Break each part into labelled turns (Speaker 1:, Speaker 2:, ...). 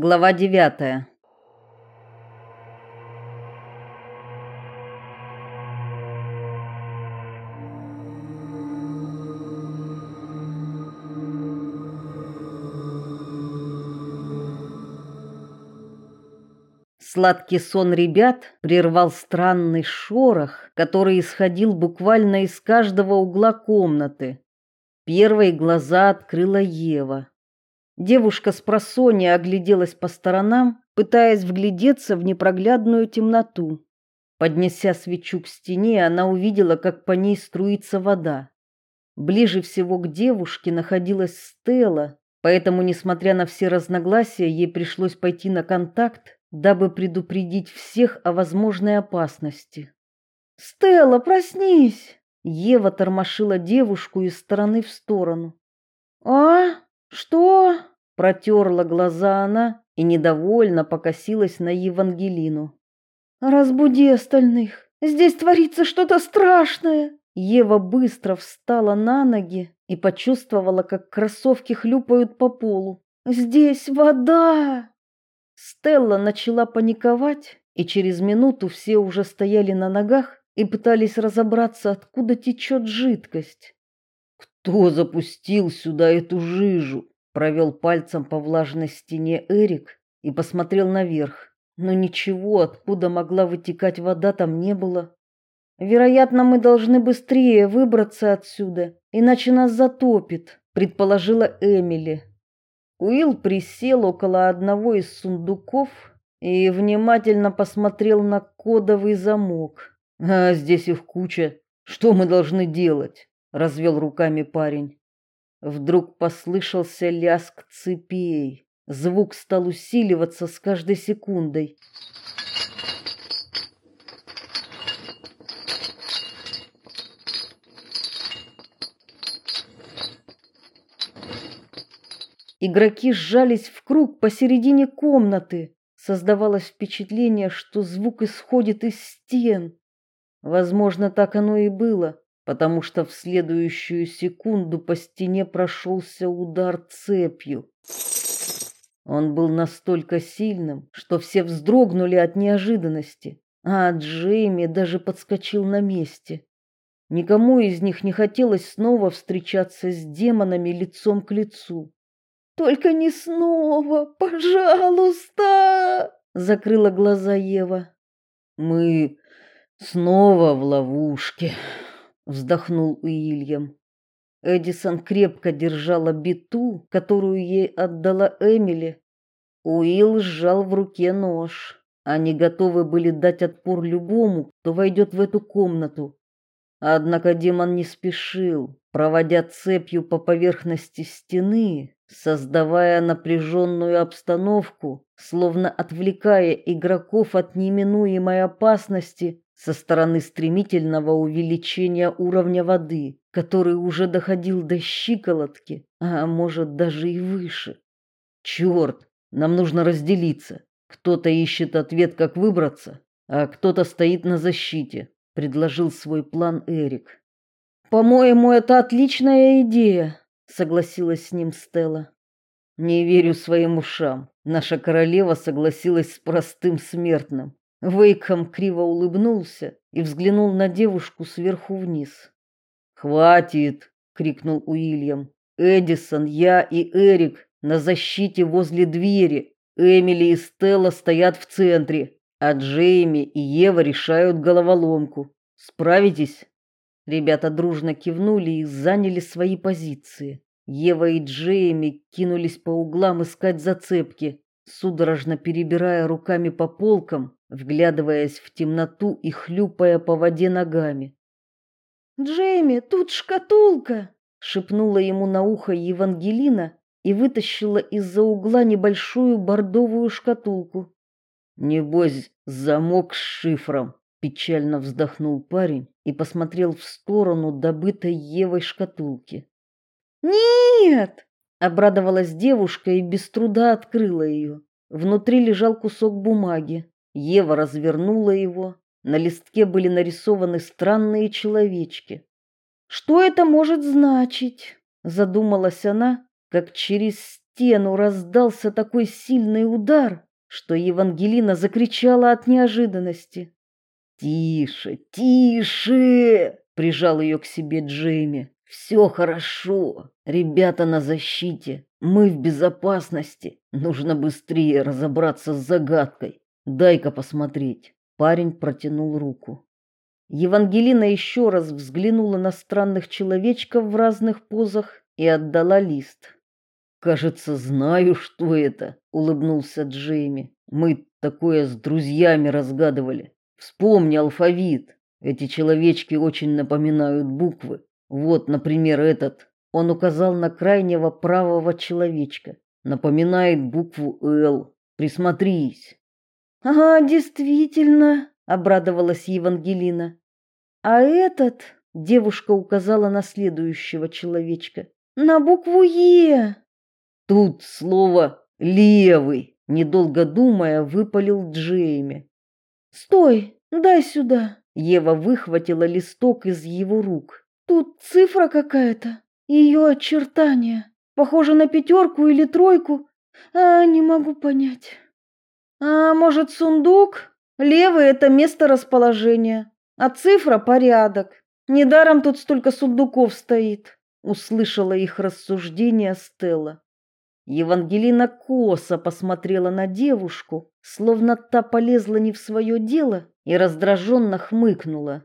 Speaker 1: Глава девятая. Сладкий сон ребят прервал странный шорох, который исходил буквально из каждого угла комнаты. Первой глаза открыла Ева. Девушка с просонья огляделась по сторонам, пытаясь вглядеться в непроглядную темноту. Поднеся свечу к стене, она увидела, как по ней струится вода. Ближе всего к девушке находилась Стелла, поэтому, несмотря на все разногласия, ей пришлось пойти на контакт, дабы предупредить всех о возможной опасности. «Стелла, проснись!» Ева тормошила девушку из стороны в сторону. «А?» Что? Протерла глаза она и недовольно покосилась на Евангелину. Разбуди остальных. Здесь творится что-то страшное. Ева быстро встала на ноги и почувствовала, как кроссовки хлюпают по полу. Здесь вода. Стелла начала паниковать, и через минуту все уже стояли на ногах и пытались разобраться, откуда течет жидкость. Кто запустил сюда эту жижу? Провел пальцем по влажной стене Эрик и посмотрел наверх. Но ничего, откуда могла вытекать вода, там не было. Вероятно, мы должны быстрее выбраться отсюда, иначе нас затопит, предположила Эмили. Уилл присел около одного из сундуков и внимательно посмотрел на кодовый замок. А здесь их куча. Что мы должны делать? развел руками парень. Вдруг послышался лязг цепей. Звук стал усиливаться с каждой секундой. Игроки сжались в круг посередине комнаты. Создавалось впечатление, что звук исходит из стен. Возможно, так оно и было потому что в следующую секунду по стене прошелся удар цепью. Он был настолько сильным, что все вздрогнули от неожиданности, а Джейми даже подскочил на месте. Никому из них не хотелось снова встречаться с демонами лицом к лицу. Только не снова, пожалуйста, закрыла глаза Ева. Мы снова в ловушке, вздохнул Уильям. Эдисон крепко держала биту, которую ей отдала Эмили. Уилл сжал в руке нож. Они готовы были дать отпор любому, кто войдет в эту комнату. Однако демон не спешил, проводя цепью по поверхности стены, создавая напряженную обстановку, словно отвлекая игроков от неминуемой опасности со стороны стремительного увеличения уровня воды, который уже доходил до щиколотки, а может даже и выше. Черт, нам нужно разделиться. Кто-то ищет ответ, как выбраться, а кто-то стоит на защите, предложил свой план Эрик. По-моему, это отличная идея, согласилась с ним Стелла. Не верю своим ушам. Наша королева согласилась с простым смертным. Вейкхам криво улыбнулся и взглянул на девушку сверху вниз. "Хватит", крикнул Уильям. "Эдисон, я и Эрик на защите возле двери. Эмили и Стелла стоят в центре, а Джейми и Ева решают головоломку. Справитесь?" Ребята дружно кивнули и заняли свои позиции. Ева и Джейми кинулись по углам искать зацепки, судорожно перебирая руками по полкам вглядываясь в темноту и хлюпая по воде ногами. "Джейми, тут шкатулка", шепнула ему на ухо Евангелина и вытащила из-за угла небольшую бордовую шкатулку. "Небось, замок с шифром", печально вздохнул парень и посмотрел в сторону добытой Евой шкатулки. "Нет!" Обрадовалась девушка и без труда открыла ее. Внутри лежал кусок бумаги. Ева развернула его. На листке были нарисованы странные человечки. Что это может значить? задумалась она, как через стену раздался такой сильный удар, что Евангелина закричала от неожиданности. «Тише, тише!» — прижал ее к себе Джейми. «Все хорошо. Ребята на защите. Мы в безопасности. Нужно быстрее разобраться с загадкой. Дай-ка посмотреть». Парень протянул руку. Евангелина еще раз взглянула на странных человечков в разных позах и отдала лист. Кажется, знаю, что это, улыбнулся Джейми. Мы такое с друзьями разгадывали. Вспомни алфавит. Эти человечки очень напоминают буквы. Вот, например, этот. Он указал на крайнего правого человечка. Напоминает букву Л. Присмотрись.
Speaker 2: Ага, действительно, обрадовалась Евангелина. А этот, девушка указала на следующего человечка, на букву Е.
Speaker 1: Тут слово левый, недолго думая, выпалил Джейми.
Speaker 2: Стой, дай сюда.
Speaker 1: Ева выхватила листок из его рук.
Speaker 2: Тут цифра какая-то, ее очертания. Похоже на пятерку или тройку. А, не могу понять. А может, сундук? Левый это место расположения, а цифра порядок. Недаром тут столько сундуков стоит. Услышала их рассуждения Стелла.
Speaker 1: Евангелина косо посмотрела на девушку, словно та полезла не в свое дело, и раздраженно хмыкнула.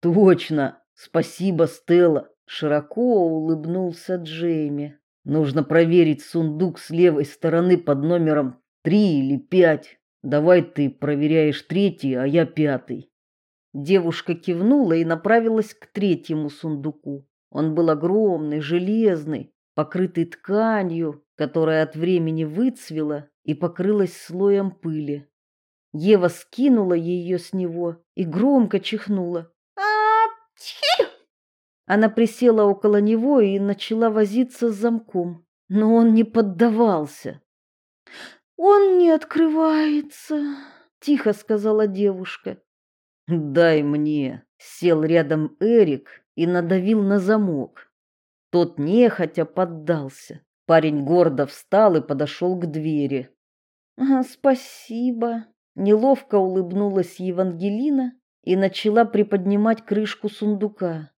Speaker 1: Точно, спасибо, Стелла, широко улыбнулся Джейми. Нужно проверить сундук с левой стороны под номером три или пять. Давай ты проверяешь третий, а я пятый. Девушка кивнула и направилась к третьему сундуку. Он был огромный, железный, покрытый тканью, которая от времени выцвела и покрылась слоем пыли. Ева скинула ее с него и громко чихнула. Она присела около него и начала возиться с замком, но он не поддавался.
Speaker 2: Он не открывается, тихо сказала девушка.
Speaker 1: Дай мне, сел рядом Эрик и надавил на замок. Тот нехотя поддался. Парень гордо встал и подошел к двери.
Speaker 2: "Спасибо", неловко улыбнулась Евангелина и начала приподнимать крышку сундука.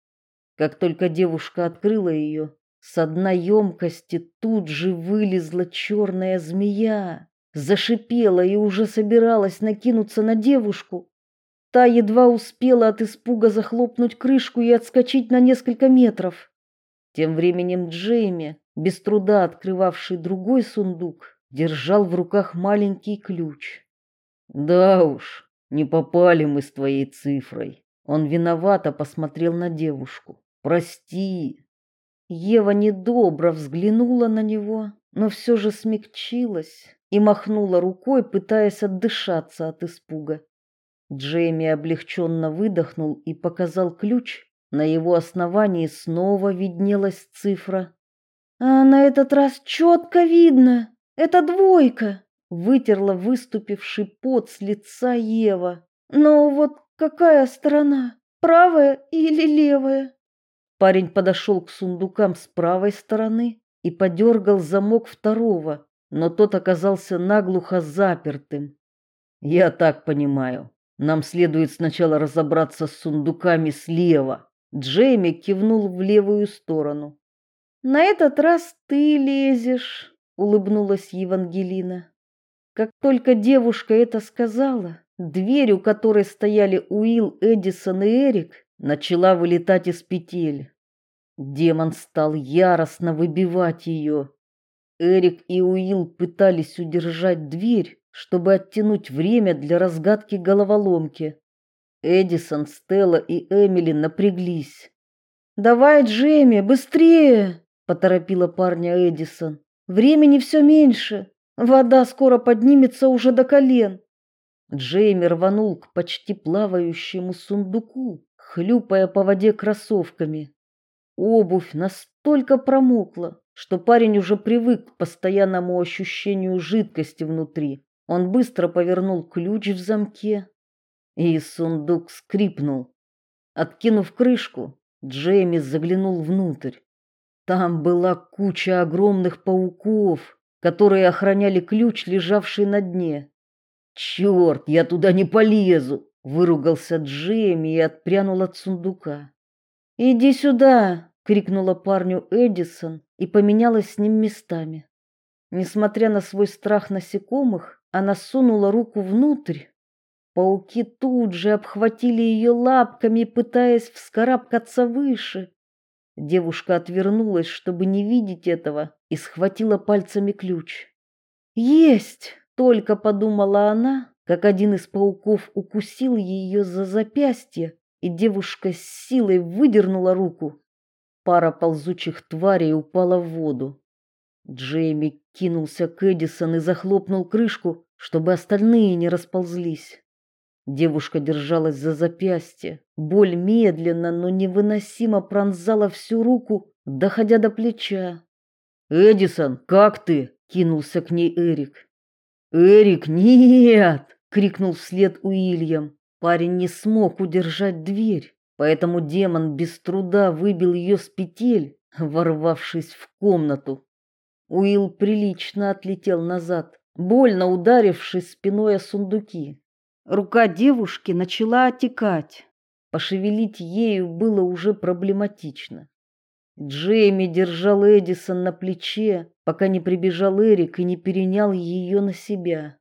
Speaker 1: Как только девушка открыла ее, с дна емкости тут же вылезла черная змея, зашипела и уже собиралась накинуться на девушку. Та едва успела от испуга захлопнуть крышку и отскочить на несколько метров. Тем временем Джейми без труда открывавший другой сундук, держал в руках маленький ключ. Да уж, не попали мы с твоей цифрой. Он виновато посмотрел на девушку. Прости. Ева недобро взглянула на него, но все же смягчилась и махнула рукой, пытаясь отдышаться от испуга. Джейми облегченно выдохнул и показал ключ. На его основании снова виднелась цифра
Speaker 2: а на этот раз четко видно. Это двойка. Вытерла выступивший пот с лица Ева. Но вот какая сторона? Правая или левая?
Speaker 1: Парень подошел к сундукам с правой стороны и подергал замок второго, но тот оказался наглухо запертым. Я так понимаю. Нам следует сначала разобраться с сундуками слева. Джейми кивнул в левую сторону.
Speaker 2: На этот раз ты лезешь, улыбнулась Евангелина. Как только девушка это сказала, дверь, у которой стояли Уилл, Эдисон и Эрик, начала вылетать из петель. Демон стал яростно выбивать ее. Эрик и Уилл пытались удержать дверь, чтобы оттянуть время для разгадки головоломки. Эдисон, Стелла и Эмили напряглись. Давай, Джейми, быстрее, поторопила парня Эдисон. Времени все меньше. Вода скоро поднимется уже до колен.
Speaker 1: Джейми рванул к почти плавающему сундуку, хлюпая по воде кроссовками. Обувь настолько промокла, что парень уже привык к постоянному ощущению жидкости внутри. Он быстро повернул ключ в замке, и сундук скрипнул. Откинув крышку, Джейми заглянул внутрь. Там была куча огромных пауков,
Speaker 3: которые охраняли ключ, лежавший на дне. «Черт, я туда не полезу!» — выругался Джейми и отпрянул от сундука.
Speaker 1: «Иди сюда!» — крикнула парню Эдисон и поменялась с ним местами. Несмотря на свой страх насекомых, она сунула руку внутрь. Пауки тут же обхватили ее лапками, пытаясь вскарабкаться выше. Девушка отвернулась, чтобы не видеть этого, и схватила пальцами ключ. «Есть!» — только подумала она, как один из пауков укусил ее за запястье, и девушка с силой выдернула руку. Пара ползучих тварей упала в воду. Джейми кинулся к Эдисон и захлопнул крышку, чтобы остальные не расползлись. Девушка держалась за запястье. Боль медленно, но невыносимо пронзала всю руку, доходя до плеча.
Speaker 3: "Эдисон, как ты?" кинулся к ней Эрик.
Speaker 1: "Эрик, нет!" крикнул вслед Уильям. Парень не смог удержать дверь, поэтому демон без труда выбил ее с петель, ворвавшись в комнату. Уилл прилично отлетел назад, больно ударившись спиной о сундуки. Рука девушки начала отекать. Пошевелить ею было уже проблематично. Джейми держал Эдисон на плече, пока не прибежал Эрик и не перенял ее на себя.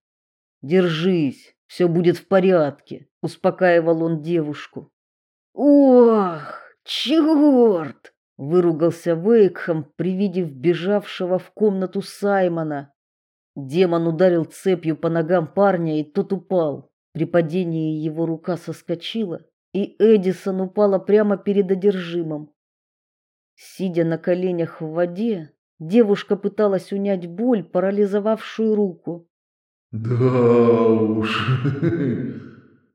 Speaker 3: Держись, все будет в порядке, успокаивал он девушку.
Speaker 1: Ох, черт! выругался Вейкхам при виде вбежавшего в комнату Саймона.
Speaker 3: Демон ударил цепью по ногам парня, и тот упал. При падении его рука соскочила, и Эдисон упала прямо перед одержимым.
Speaker 1: Сидя на коленях в воде, девушка пыталась унять боль, парализовавшую руку.
Speaker 4: Да уж.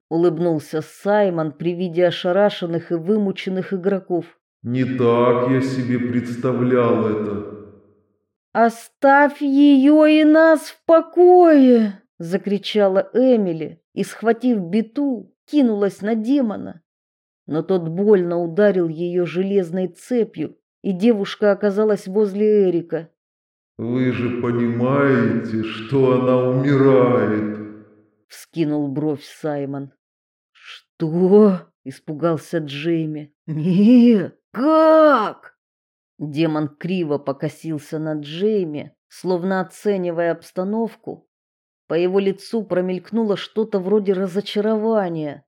Speaker 1: Улыбнулся Саймон при виде ошарашенных и вымученных игроков.
Speaker 4: Не так я себе представлял это.
Speaker 1: Оставь ее и нас в покое, закричала Эмили и схватив биту, кинулась на демона. Но тот больно ударил ее железной цепью, и девушка оказалась возле Эрика.
Speaker 4: Вы же понимаете, что она умирает,
Speaker 1: вскинул бровь Саймон. Что? испугался Джейми. Нет, как? Демон криво покосился на Джейми, словно оценивая обстановку. По его лицу промелькнуло что-то вроде разочарования.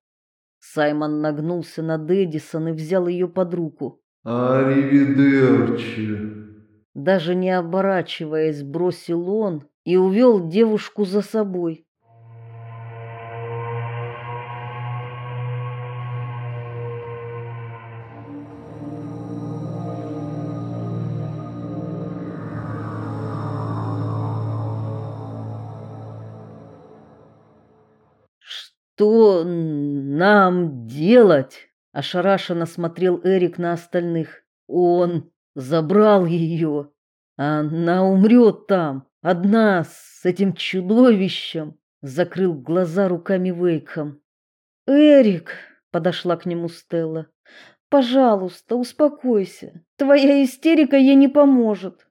Speaker 1: Саймон нагнулся над Эдисон и взял ее под руку.
Speaker 4: Аривидерчи.
Speaker 1: Даже не оборачиваясь, бросил он и увел девушку за собой.
Speaker 3: Что нам делать? Ошарашенно смотрел Эрик на остальных. Он забрал ее. Она умрет там, одна с этим чудовищем. Закрыл глаза руками Вейкхам.
Speaker 1: Эрик, подошла к нему Стелла. Пожалуйста, успокойся. Твоя истерика ей не поможет.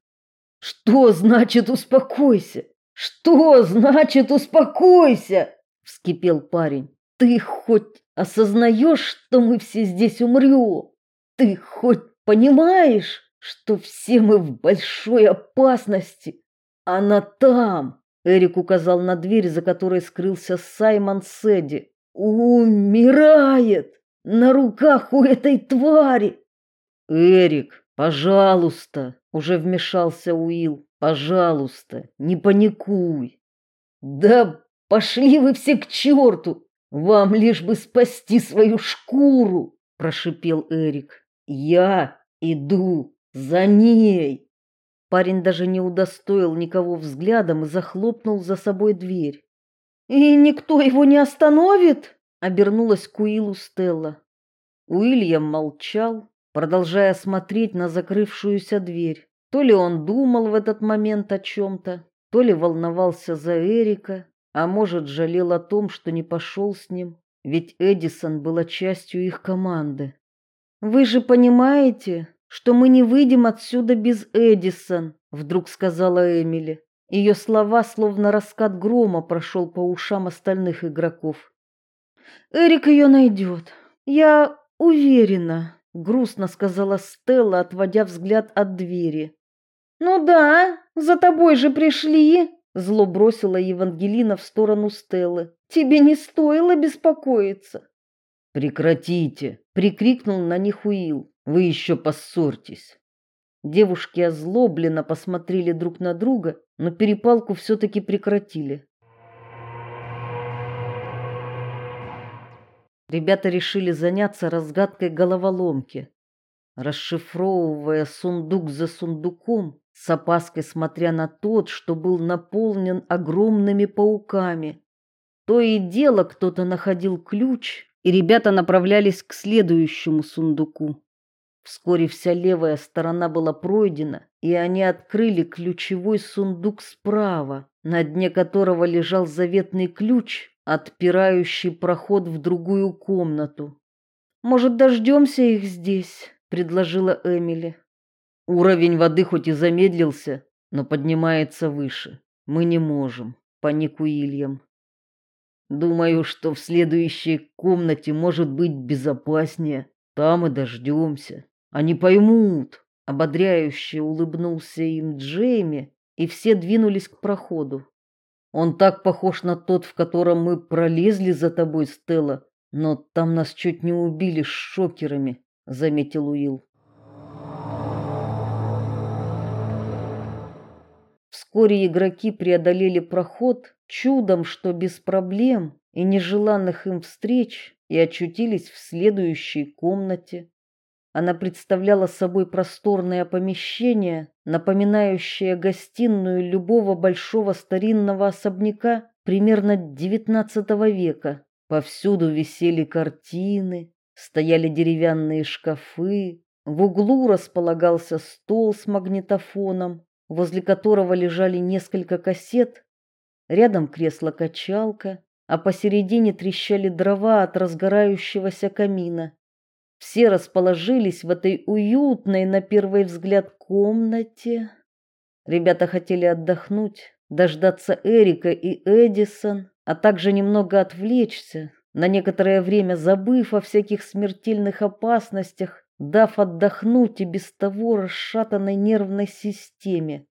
Speaker 3: Что значит успокойся? Что значит успокойся? Вскипел парень. Ты хоть осознаешь, что мы все здесь умрем? Ты хоть понимаешь, что все мы в большой опасности? Она там, Эрик указал на дверь, за которой скрылся Саймон Седи. Умирает на руках у этой твари. Эрик, пожалуйста, уже вмешался Уилл. Пожалуйста, не паникуй. Да Пошли вы все к черту! Вам лишь бы спасти свою шкуру, прошипел Эрик. Я иду за ней. Парень даже не удостоил никого взглядом и захлопнул за собой дверь.
Speaker 1: И никто его не остановит, обернулась к Уиллу Стелла.
Speaker 3: Уильям молчал, продолжая смотреть на закрывшуюся дверь. То ли он думал в этот момент о чем то то ли волновался за Эрика, а может, жалел о том, что не пошел с ним, ведь Эдисон была частью их команды.
Speaker 1: Вы же понимаете, что мы не выйдем отсюда без Эдисон, вдруг сказала Эмили.
Speaker 2: Ее слова, словно раскат грома, прошел по ушам остальных игроков. Эрик ее найдет. Я уверена, грустно сказала Стелла, отводя взгляд от двери. Ну да, за тобой же пришли, зло бросила Евангелина в сторону Стеллы. Тебе не стоило беспокоиться.
Speaker 1: Прекратите, прикрикнул на них Уилл. Вы еще поссорьтесь. Девушки озлобленно посмотрели друг на друга, но перепалку все таки прекратили. Ребята решили заняться разгадкой головоломки. Расшифровывая сундук за сундуком, с опаской смотря на тот, что был наполнен огромными пауками. То и дело кто-то находил ключ, и ребята направлялись к следующему сундуку. Вскоре вся левая сторона была пройдена, и они открыли ключевой сундук справа, на дне которого лежал заветный ключ, отпирающий проход в другую комнату.
Speaker 2: Может, дождемся их здесь, предложила Эмили.
Speaker 1: Уровень воды хоть и замедлился, но поднимается выше. Мы не можем, паник Уильям. Думаю, что в следующей комнате может быть безопаснее. Там и дождемся. Они поймут. Ободряюще улыбнулся им Джейми, и все двинулись к проходу. Он так похож на тот, в котором мы пролезли за тобой, Стелла, но там нас чуть не убили шокерами, заметил Уилл. Вскоре игроки преодолели проход, чудом что без проблем и нежеланных им встреч, и очутились в следующей комнате. Она представляла собой просторное помещение, напоминающее гостиную любого большого старинного особняка примерно XIX века. Повсюду висели картины, стояли деревянные шкафы, в углу располагался стол с магнитофоном, возле которого лежали несколько кассет, рядом кресло-качалка, а посередине трещали дрова от разгорающегося камина. Все расположились в этой уютной на первый взгляд комнате. Ребята хотели отдохнуть, дождаться Эрика и Эдисон, а также немного отвлечься, на некоторое время забыв о всяких смертельных опасностях, дав отдохнуть и без того расшатанной нервной системе.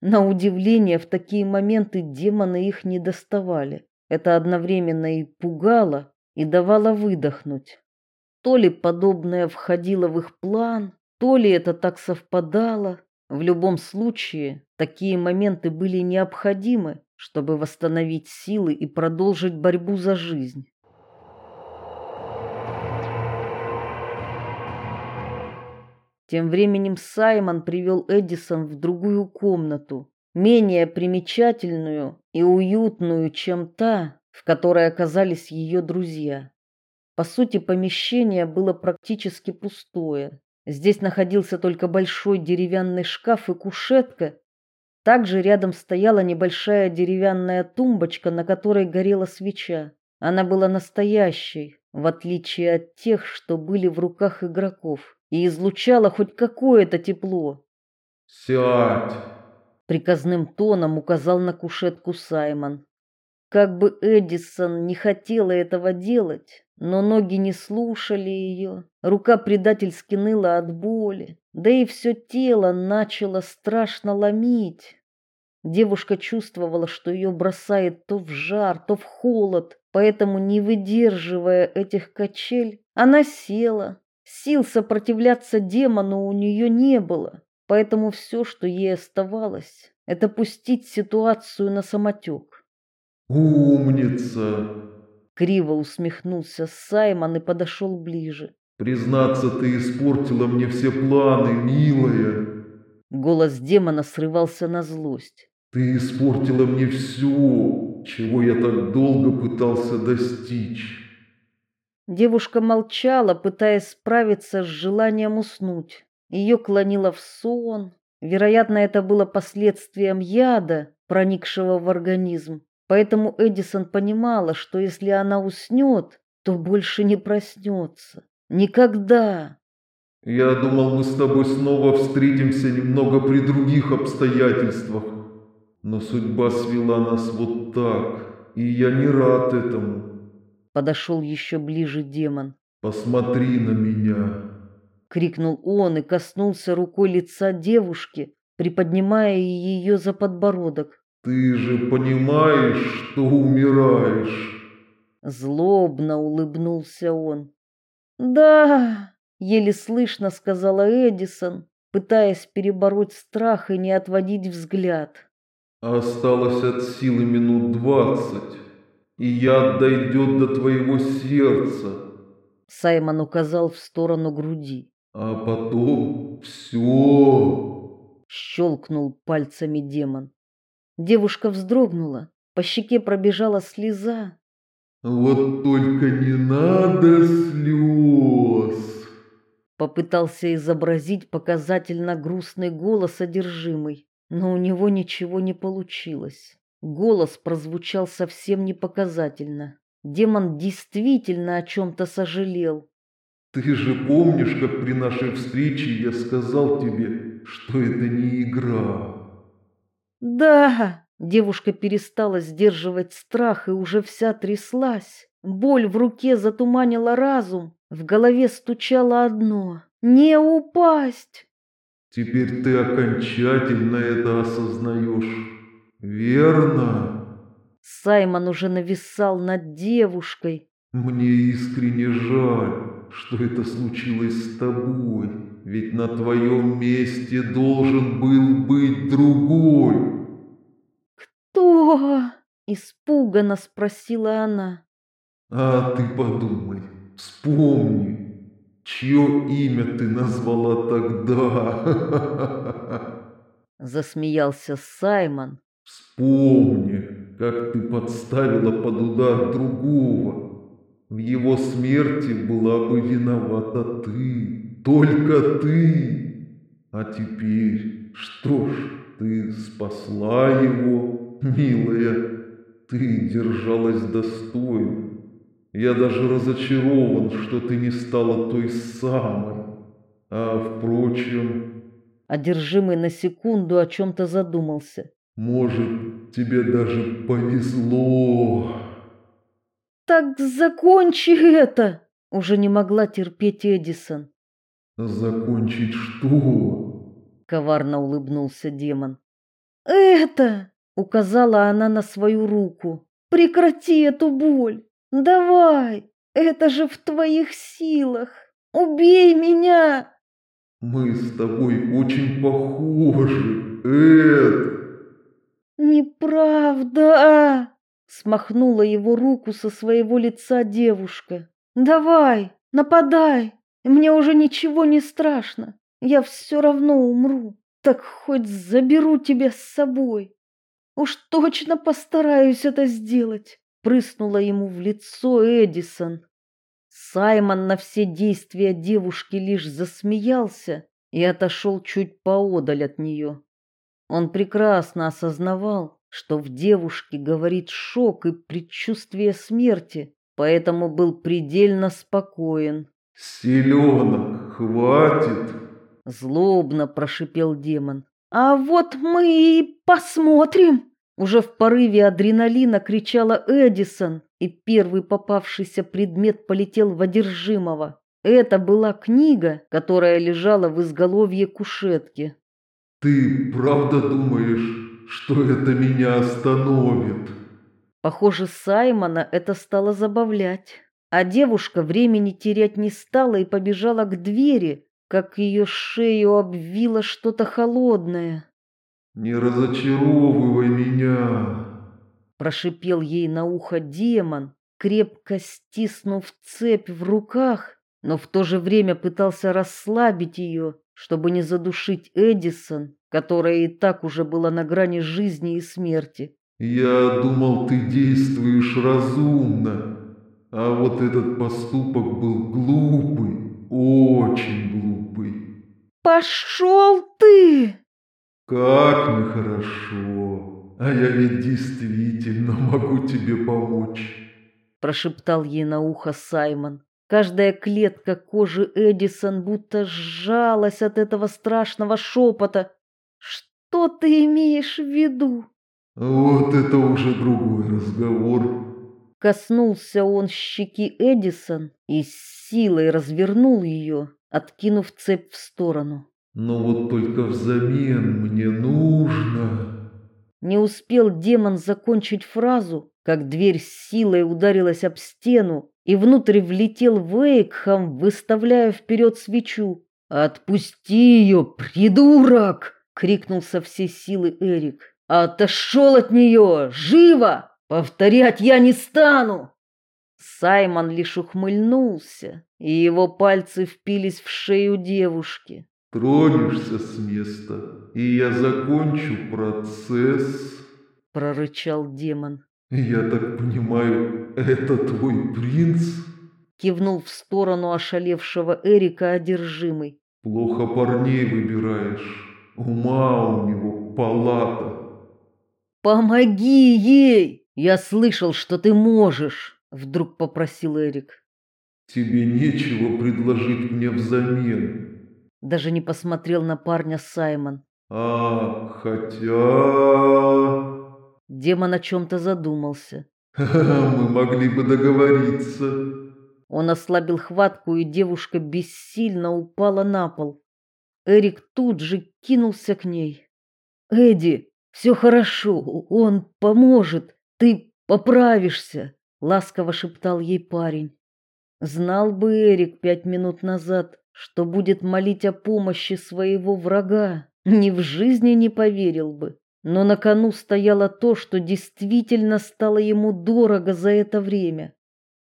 Speaker 1: На удивление, в такие моменты демоны их не доставали. Это одновременно и пугало, и давало выдохнуть. То ли подобное входило в их план, то ли это так совпадало. В любом случае, такие моменты были необходимы, чтобы восстановить силы и продолжить борьбу за жизнь. Тем временем Саймон привел Эдисон в другую комнату, менее примечательную и уютную, чем та, в которой оказались ее друзья. По сути, помещение было практически пустое. Здесь находился только большой деревянный шкаф и кушетка. Также рядом стояла небольшая деревянная тумбочка, на которой горела свеча. Она была настоящей, в отличие от тех, что были в руках игроков, и излучала хоть какое-то тепло.
Speaker 4: «Сядь!»
Speaker 1: — приказным тоном указал на кушетку Саймон. Как бы Эдисон не хотела этого делать, но ноги не слушали ее, рука предательски ныла от боли, да и все тело начало страшно ломить. Девушка чувствовала, что ее бросает то в жар, то в холод, поэтому, не выдерживая этих качель, она села. Сил сопротивляться демону у нее не было, поэтому все, что ей оставалось, это пустить ситуацию на самотек.
Speaker 4: Умница.
Speaker 1: Криво усмехнулся Саймон и подошел ближе.
Speaker 4: Признаться, ты испортила мне все планы, милая.
Speaker 1: Голос демона срывался на злость.
Speaker 4: Ты испортила мне все, чего я так долго пытался достичь.
Speaker 1: Девушка молчала, пытаясь справиться с желанием уснуть. Ее клонило в сон. Вероятно, это было последствием яда, проникшего в организм. Поэтому Эдисон понимала, что если она уснет, то больше не проснется. Никогда.
Speaker 4: Я думал, мы с тобой снова встретимся немного при других обстоятельствах. Но судьба свела нас вот так, и я не рад этому.
Speaker 1: Подошел еще ближе демон.
Speaker 4: Посмотри на меня.
Speaker 1: Крикнул он и коснулся рукой лица девушки, приподнимая ее за подбородок.
Speaker 4: Ты же понимаешь, что умираешь.
Speaker 1: Злобно улыбнулся он. Да, еле слышно сказала Эдисон, пытаясь перебороть страх и не отводить взгляд.
Speaker 4: Осталось от силы минут двадцать, и яд дойдет до твоего сердца.
Speaker 1: Саймон указал в сторону груди.
Speaker 4: А потом все.
Speaker 1: Щелкнул пальцами демон. Девушка вздрогнула, по щеке пробежала слеза.
Speaker 4: Вот только не надо слез.
Speaker 1: Попытался изобразить показательно грустный голос одержимый, но у него ничего не получилось. Голос прозвучал совсем не показательно. Демон действительно о чем то сожалел.
Speaker 4: Ты же помнишь, как при нашей встрече я сказал тебе, что это не игра?
Speaker 1: Да, девушка перестала сдерживать страх и уже вся тряслась. Боль в руке затуманила разум, в голове стучало одно: не упасть.
Speaker 4: Теперь ты окончательно это осознаешь, верно?
Speaker 1: Саймон уже нависал над девушкой.
Speaker 4: Мне искренне жаль, что это случилось с тобой, ведь на твоем месте должен был быть другой.
Speaker 1: «Кто?» – испуганно спросила она.
Speaker 4: «А ты подумай, вспомни, чье имя ты назвала тогда?»
Speaker 1: Засмеялся Саймон.
Speaker 4: «Вспомни, как ты подставила под удар другого. В его смерти была бы виновата ты, только ты. А теперь, что ж, ты спасла его, Милая, ты держалась достойно. Я даже разочарован, что ты не стала той самой. А впрочем,
Speaker 1: одержимый на секунду о чем то задумался.
Speaker 4: Может, тебе даже повезло.
Speaker 1: Так закончи это, уже не могла терпеть Эдисон.
Speaker 4: Закончить что?
Speaker 1: коварно улыбнулся демон. Это указала она на свою руку. Прекрати эту боль. Давай, это же в твоих силах. Убей меня.
Speaker 4: Мы с тобой очень похожи, Эд.
Speaker 1: Неправда. Смахнула его руку со своего лица девушка. Давай, нападай. Мне уже ничего не страшно. Я все равно умру. Так хоть заберу тебя с собой. Уж точно постараюсь это сделать, прыснула ему в лицо Эдисон. Саймон на все действия девушки лишь засмеялся и отошел чуть поодаль от нее. Он прекрасно осознавал, что в девушке говорит шок и предчувствие смерти, поэтому был предельно спокоен.
Speaker 4: «Селенок, хватит!»
Speaker 1: Злобно прошипел демон. А вот мы и посмотрим. Уже в порыве адреналина кричала Эдисон, и первый попавшийся предмет полетел в одержимого. Это была книга, которая лежала в изголовье кушетки.
Speaker 4: Ты правда думаешь, что это меня остановит?
Speaker 1: Похоже, Саймона это стало забавлять. А девушка времени терять не стала и побежала к двери, как ее шею обвило что-то холодное.
Speaker 4: «Не разочаровывай меня!»
Speaker 1: Прошипел ей на ухо демон, крепко стиснув цепь в руках, но в то же время пытался расслабить ее, чтобы не задушить Эдисон, которая и так уже была на грани жизни и смерти.
Speaker 4: «Я думал, ты действуешь разумно, а вот этот поступок был глупый, очень глупый.
Speaker 1: Пошел ты!
Speaker 4: Как нехорошо. А я ведь действительно могу тебе помочь.
Speaker 1: Прошептал ей на ухо Саймон. Каждая клетка кожи Эдисон будто сжалась от этого страшного шепота. Что ты имеешь в виду?
Speaker 4: Вот это уже другой разговор.
Speaker 1: Коснулся он щеки Эдисон и с силой развернул ее, откинув цепь в сторону.
Speaker 4: Но вот только взамен мне нужно.
Speaker 1: Не успел демон закончить фразу, как дверь с силой ударилась об стену, и внутрь влетел Вейкхам, выставляя вперед свечу. «Отпусти ее, придурок!» — крикнул со всей силы Эрик. «Отошел от нее! Живо! Повторять я не стану!» Саймон лишь ухмыльнулся, и его пальцы впились в шею девушки.
Speaker 4: Тронешься с места, и я закончу процесс,
Speaker 1: прорычал демон.
Speaker 4: Я так понимаю, это твой принц?
Speaker 1: Кивнул в сторону ошалевшего Эрика одержимый.
Speaker 4: Плохо парней выбираешь. Ума у него палата.
Speaker 1: Помоги ей! Я слышал, что ты можешь, вдруг попросил Эрик.
Speaker 4: Тебе нечего предложить мне взамен.
Speaker 1: Даже не посмотрел на парня Саймон.
Speaker 4: А, хотя...
Speaker 1: Демон о чем-то задумался.
Speaker 4: Мы могли бы договориться.
Speaker 1: Он ослабил хватку, и девушка бессильно упала на пол. Эрик тут же кинулся к ней. Эдди, все хорошо, он поможет, ты поправишься, ласково шептал ей парень. Знал бы Эрик пять минут назад, что будет молить о помощи своего врага, ни в жизни не поверил бы. Но на кону стояло то, что действительно стало ему дорого за это время.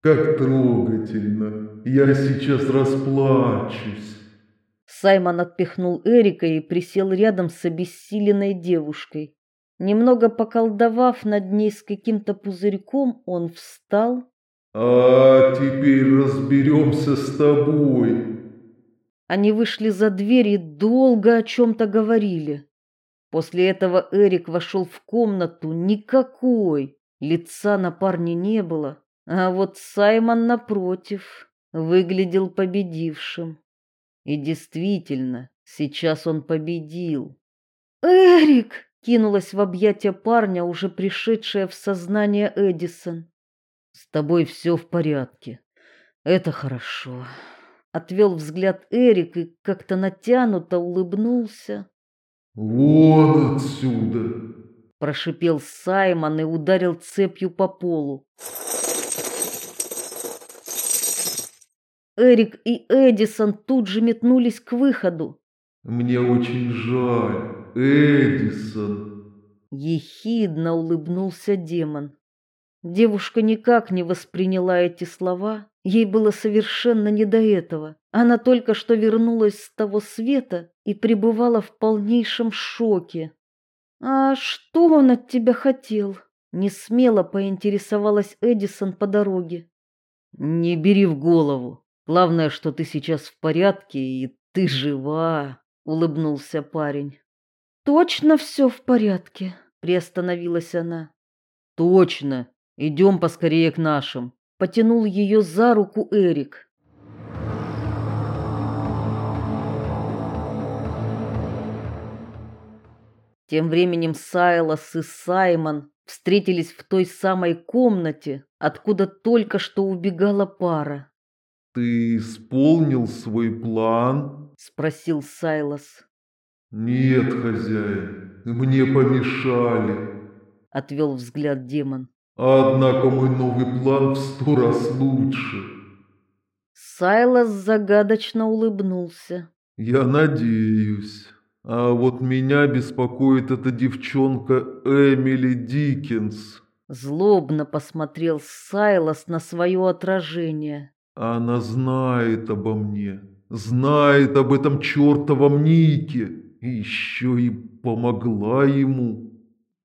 Speaker 4: Как трогательно. Я сейчас расплачусь.
Speaker 1: Саймон отпихнул Эрика и присел рядом с обессиленной девушкой. Немного поколдовав над ней с каким-то пузырьком, он встал.
Speaker 4: А теперь разберемся с тобой.
Speaker 1: Они вышли за дверь и долго о чем то говорили. После этого Эрик вошел в комнату никакой, лица на парне не было, а вот Саймон напротив выглядел победившим. И действительно, сейчас он победил. Эрик кинулась в объятия парня, уже пришедшая в сознание Эдисон. С тобой все в порядке. Это хорошо отвел взгляд Эрик и как-то натянуто улыбнулся.
Speaker 4: Вон отсюда,
Speaker 1: прошипел Саймон и ударил цепью по полу. Эрик и Эдисон тут же метнулись к выходу.
Speaker 4: Мне очень жаль, Эдисон.
Speaker 1: Ехидно улыбнулся демон. Девушка никак не восприняла эти слова, ей было совершенно не до этого. Она только что вернулась с того света и пребывала в полнейшем шоке. А что он от тебя хотел? Не смело поинтересовалась Эдисон по дороге. Не бери в голову. Главное, что ты сейчас в порядке и ты жива, улыбнулся парень. Точно все в порядке, приостановилась она. Точно, Идем поскорее к нашим. Потянул ее за руку Эрик. Тем временем Сайлас и Саймон встретились в той самой комнате, откуда только что убегала пара.
Speaker 4: Ты исполнил свой план?
Speaker 1: спросил Сайлас.
Speaker 4: Нет, хозяин, мне помешали,
Speaker 1: отвел взгляд демон.
Speaker 4: Однако мой новый план в сто раз лучше.
Speaker 1: Сайлас загадочно улыбнулся.
Speaker 4: Я надеюсь. А вот меня беспокоит эта девчонка Эмили Диккенс.
Speaker 1: Злобно посмотрел Сайлас на свое отражение.
Speaker 4: Она знает обо мне, знает об этом чертовом Нике, и еще и помогла ему.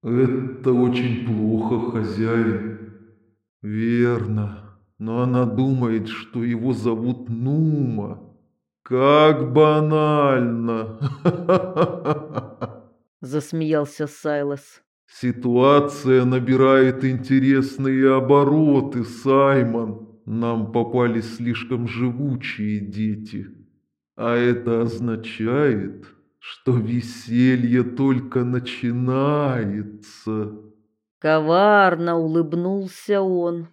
Speaker 4: Это очень плохо, хозяин. Верно. Но она думает, что его зовут Нума. Как банально.
Speaker 1: Засмеялся Сайлас.
Speaker 4: Ситуация набирает интересные обороты, Саймон. Нам попались слишком живучие дети. А это означает, что веселье только начинается.
Speaker 1: Коварно улыбнулся он.